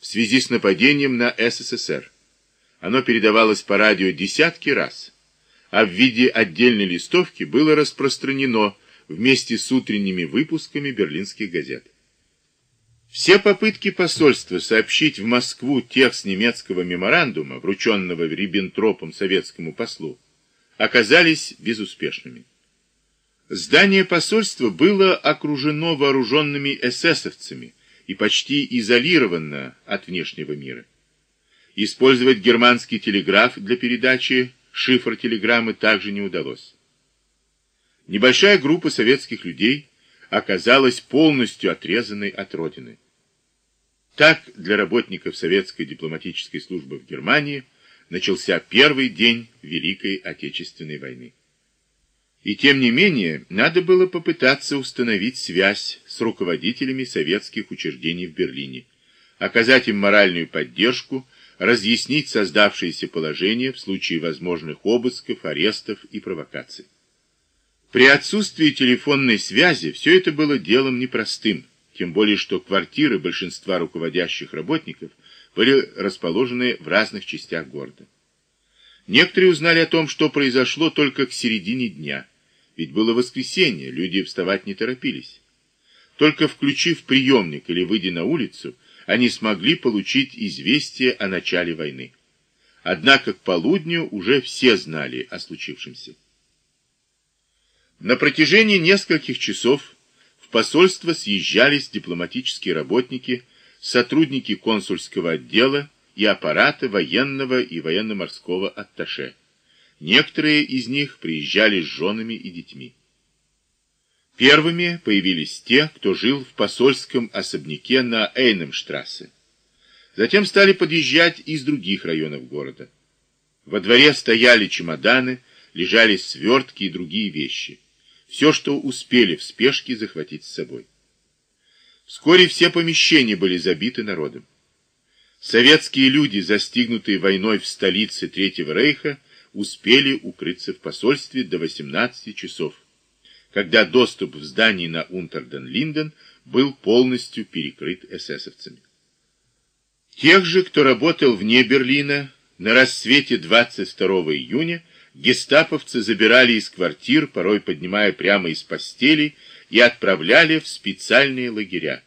в связи с нападением на СССР. Оно передавалось по радио десятки раз, а в виде отдельной листовки было распространено вместе с утренними выпусками берлинских газет. Все попытки посольства сообщить в Москву текст немецкого меморандума, врученного Риббентропом советскому послу, оказались безуспешными. Здание посольства было окружено вооруженными эсэсовцами и почти изолировано от внешнего мира. Использовать германский телеграф для передачи шифр телеграммы также не удалось. Небольшая группа советских людей оказалась полностью отрезанной от родины. Так, для работников советской дипломатической службы в Германии начался первый день Великой Отечественной войны. И тем не менее, надо было попытаться установить связь руководителями советских учреждений в Берлине, оказать им моральную поддержку, разъяснить создавшееся положение в случае возможных обысков, арестов и провокаций. При отсутствии телефонной связи все это было делом непростым, тем более что квартиры большинства руководящих работников были расположены в разных частях города. Некоторые узнали о том, что произошло только к середине дня, ведь было воскресенье, люди вставать не торопились. Только включив приемник или выйдя на улицу, они смогли получить известие о начале войны. Однако к полудню уже все знали о случившемся. На протяжении нескольких часов в посольство съезжались дипломатические работники, сотрудники консульского отдела и аппарата военного и военно-морского атташе. Некоторые из них приезжали с женами и детьми. Первыми появились те, кто жил в посольском особняке на Эйнемштрассе. Затем стали подъезжать из других районов города. Во дворе стояли чемоданы, лежали свертки и другие вещи. Все, что успели в спешке захватить с собой. Вскоре все помещения были забиты народом. Советские люди, застигнутые войной в столице Третьего Рейха, успели укрыться в посольстве до 18 часов, когда доступ в здание на Унтерден-Линден был полностью перекрыт эсэсовцами. Тех же, кто работал вне Берлина, на рассвете 22 июня гестаповцы забирали из квартир, порой поднимая прямо из постелей, и отправляли в специальные лагеря.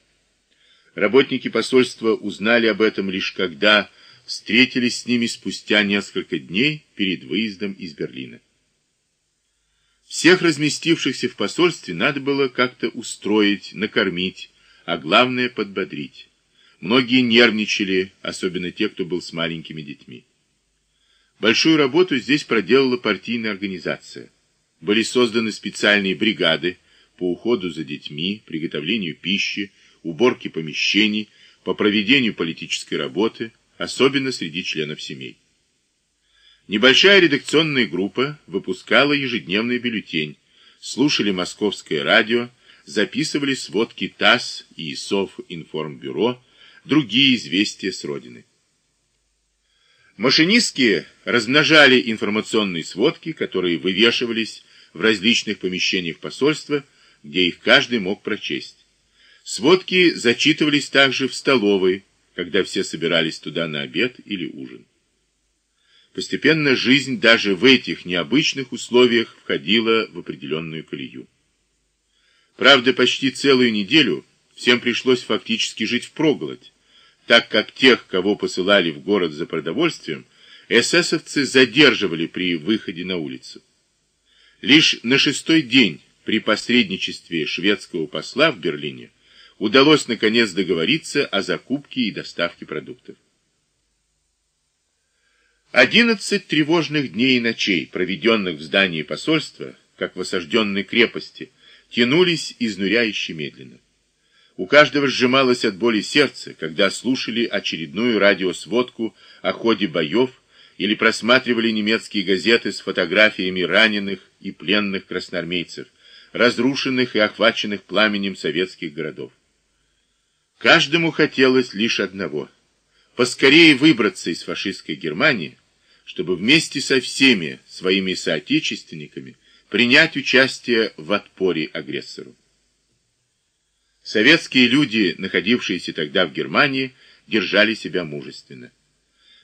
Работники посольства узнали об этом лишь когда встретились с ними спустя несколько дней перед выездом из Берлина. Всех разместившихся в посольстве надо было как-то устроить, накормить, а главное подбодрить. Многие нервничали, особенно те, кто был с маленькими детьми. Большую работу здесь проделала партийная организация. Были созданы специальные бригады по уходу за детьми, приготовлению пищи, уборке помещений, по проведению политической работы, особенно среди членов семей. Небольшая редакционная группа выпускала ежедневный бюллетень, слушали московское радио, записывали сводки ТАСС и Совинформбюро, другие известия с родины. Машинистки размножали информационные сводки, которые вывешивались в различных помещениях посольства, где их каждый мог прочесть. Сводки зачитывались также в столовой, когда все собирались туда на обед или ужин. Постепенно жизнь даже в этих необычных условиях входила в определенную колею. Правда, почти целую неделю всем пришлось фактически жить впроголодь, так как тех, кого посылали в город за продовольствием, эсэсовцы задерживали при выходе на улицу. Лишь на шестой день при посредничестве шведского посла в Берлине удалось наконец договориться о закупке и доставке продуктов. Одиннадцать тревожных дней и ночей, проведенных в здании посольства, как в осажденной крепости, тянулись изнуряюще медленно. У каждого сжималось от боли сердце, когда слушали очередную радиосводку о ходе боев или просматривали немецкие газеты с фотографиями раненых и пленных красноармейцев, разрушенных и охваченных пламенем советских городов. Каждому хотелось лишь одного – поскорее выбраться из фашистской Германии, чтобы вместе со всеми своими соотечественниками принять участие в отпоре агрессору. Советские люди, находившиеся тогда в Германии, держали себя мужественно.